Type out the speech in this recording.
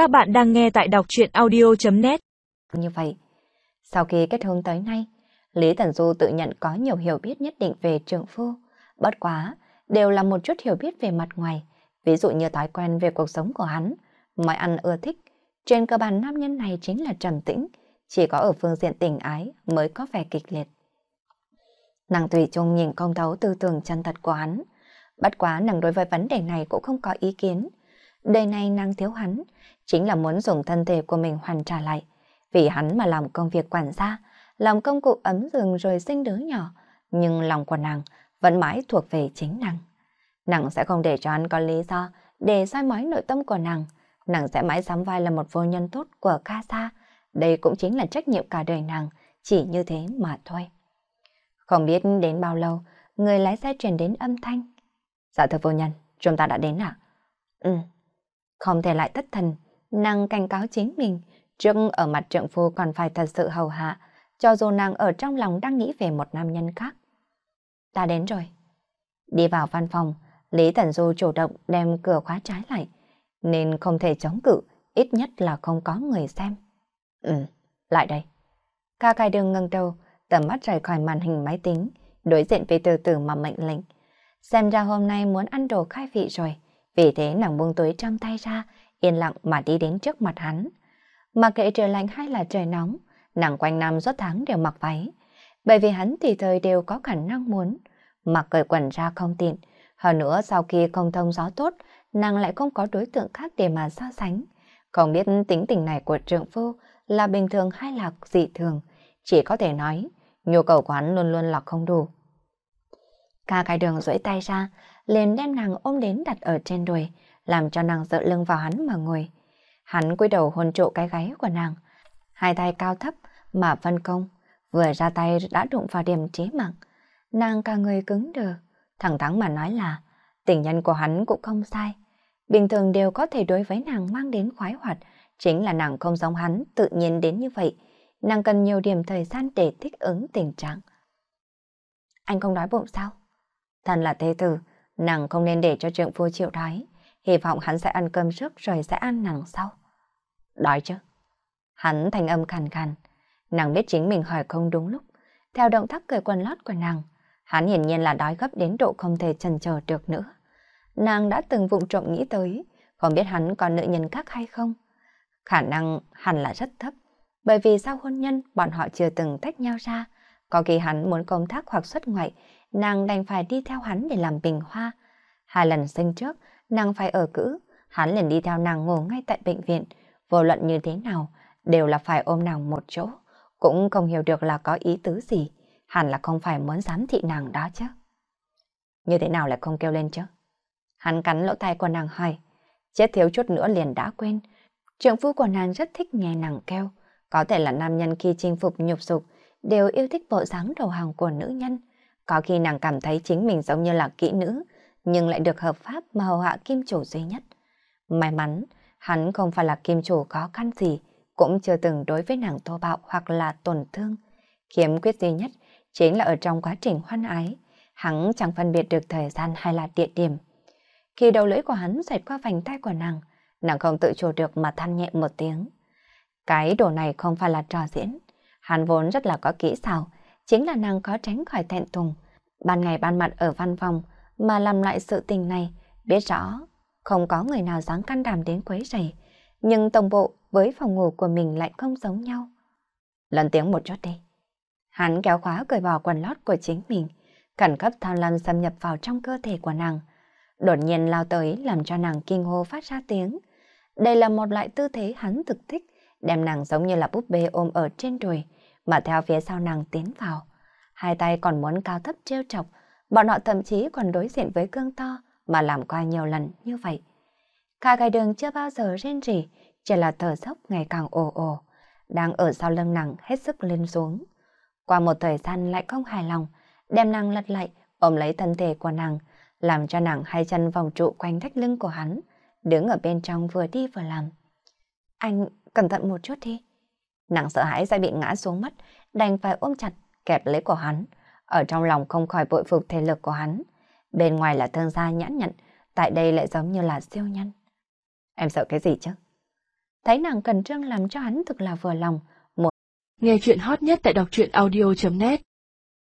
Các bạn đang nghe tại đọc chuyện audio.net Như vậy, sau khi kết hôn tới nay, Lý Thần Du tự nhận có nhiều hiểu biết nhất định về trượng phu. Bất quá, đều là một chút hiểu biết về mặt ngoài, ví dụ như thói quen về cuộc sống của hắn, mọi ăn ưa thích. Trên cơ bản nam nhân này chính là trầm tĩnh, chỉ có ở phương diện tình ái mới có vẻ kịch liệt. Nàng tùy trung nhìn công thấu tư tưởng chân thật của hắn. Bất quá nàng đối với vấn đề này cũng không có ý kiến. Đời này nàng thiếu hắn, chính là muốn dùng thân thể của mình hoàn trả lại. Vì hắn mà làm công việc quản gia, làm công cụ ấm giường rồi sinh đứa nhỏ. Nhưng lòng của nàng vẫn mãi thuộc về chính nàng. Nàng sẽ không để cho hắn có lý do để soi mói nội tâm của nàng. Nàng sẽ mãi sắm vai là một vô nhân tốt của ca sa. Đây cũng chính là trách nhiệm cả đời nàng, chỉ như thế mà thôi. Không biết đến bao lâu, người lái xe truyền đến âm thanh. Dạ thưa vô nhân, chúng ta đã đến ạ. Ừ. Không thể lại thất thần, nàng cảnh cáo chính mình, trước ở mặt trượng phu còn phải thật sự hầu hạ, cho dù nàng ở trong lòng đang nghĩ về một nam nhân khác. Ta đến rồi. Đi vào văn phòng, Lý thần Du chủ động đem cửa khóa trái lại, nên không thể chống cự, ít nhất là không có người xem. Ừ, lại đây. Ca cai đường ngẩng đầu, tầm mắt rời khỏi màn hình máy tính, đối diện với từ từ mà mệnh lệnh. Xem ra hôm nay muốn ăn đồ khai vị rồi, vì thế nàng buông túi trong tay ra, yên lặng mà đi đến trước mặt hắn. Mà kệ trời lạnh hay là trời nóng, nàng quanh năm suốt tháng đều mặc váy. Bởi vì hắn thì thời đều có khả năng muốn, mặc cởi quần ra không tiện. Hơn nữa sau khi không thông gió tốt, nàng lại không có đối tượng khác để mà so sánh. Không biết tính tình này của trượng phu là bình thường hay là dị thường, chỉ có thể nói nhu cầu của hắn luôn luôn là không đủ. Ca cái đường duỗi tay ra, liền đem nàng ôm đến đặt ở trên đùi, làm cho nàng dựa lưng vào hắn mà ngồi. Hắn cúi đầu hôn trụ cái gáy của nàng, hai tay cao thấp mà phân công, vừa ra tay đã đụng vào điểm trí mạng. Nàng cả người cứng đờ, thẳng thắn mà nói là tình nhân của hắn cũng không sai. Bình thường đều có thể đối với nàng mang đến khoái hoạt, chính là nàng không giống hắn tự nhiên đến như vậy. Nàng cần nhiều điểm thời gian để thích ứng tình trạng. Anh không đói bụng sao? Thần là thế tử, nàng không nên để cho trượng phu chịu đói. Hy vọng hắn sẽ ăn cơm trước rồi sẽ ăn nàng sau. Đói chứ? Hắn thành âm khàn khàn. Nàng biết chính mình hỏi không đúng lúc. Theo động tác cởi quần lót của nàng, hắn hiển nhiên là đói gấp đến độ không thể chần chờ được nữa. Nàng đã từng vụng trộm nghĩ tới, không biết hắn còn nữ nhân khác hay không. Khả năng hẳn là rất thấp, bởi vì sau hôn nhân bọn họ chưa từng tách nhau ra. Có khi hắn muốn công tác hoặc xuất ngoại, nàng đành phải đi theo hắn để làm bình hoa. Hai lần sinh trước, nàng phải ở cữ, hắn liền đi theo nàng ngủ ngay tại bệnh viện. Vô luận như thế nào, đều là phải ôm nàng một chỗ. Cũng không hiểu được là có ý tứ gì, hẳn là không phải muốn giám thị nàng đó chứ. Như thế nào lại không kêu lên chứ? Hắn cắn lỗ tai của nàng hỏi, chết thiếu chút nữa liền đã quên. Trượng phu của nàng rất thích nghe nàng kêu, có thể là nam nhân khi chinh phục nhục dục, đều yêu thích bộ dáng đầu hàng của nữ nhân. Có khi nàng cảm thấy chính mình giống như là kỹ nữ, nhưng lại được hợp pháp mà hầu hạ kim chủ duy nhất. May mắn, hắn không phải là kim chủ có căn gì, cũng chưa từng đối với nàng thô bạo hoặc là tổn thương. Khiếm quyết duy nhất chính là ở trong quá trình hoan ái, hắn chẳng phân biệt được thời gian hay là địa điểm. Khi đầu lưỡi của hắn xẹt qua vành tay của nàng, nàng không tự chủ được mà than nhẹ một tiếng. Cái đồ này không phải là trò diễn, hắn vốn rất là có kỹ xảo, chính là nàng có tránh khỏi thẹn thùng. Ban ngày ban mặt ở văn phòng mà làm lại sự tình này, biết rõ không có người nào dám can đảm đến quấy rầy, nhưng tổng bộ với phòng ngủ của mình lại không giống nhau. Lần tiếng một chút đi. Hắn kéo khóa cởi bỏ quần lót của chính mình, cẩn cấp tham lam xâm nhập vào trong cơ thể của nàng. Đột nhiên lao tới làm cho nàng kinh hô phát ra tiếng. Đây là một loại tư thế hắn thực thích, đem nàng giống như là búp bê ôm ở trên đùi, mà theo phía sau nàng tiến vào. Hai tay còn muốn cao thấp trêu chọc, bọn họ thậm chí còn đối diện với cương to mà làm qua nhiều lần như vậy. Cả gai đường chưa bao giờ rên rỉ, chỉ là thở dốc ngày càng ồ ồ, đang ở sau lưng nàng hết sức lên xuống. Qua một thời gian lại không hài lòng, đem nàng lật lại, ôm lấy thân thể của nàng, làm cho nàng hai chân vòng trụ quanh thách lưng của hắn, đứng ở bên trong vừa đi vừa làm. Anh cẩn thận một chút đi. Nàng sợ hãi sẽ bị ngã xuống mất, đành phải ôm chặt, kẹp lấy của hắn. Ở trong lòng không khỏi bội phục thể lực của hắn. Bên ngoài là thương gia nhãn nhận, tại đây lại giống như là siêu nhân. Em sợ cái gì chứ? thấy nàng cẩn trương làm cho hắn thực là vừa lòng. Một... Nghe chuyện hot nhất tại đọc truyện audio.net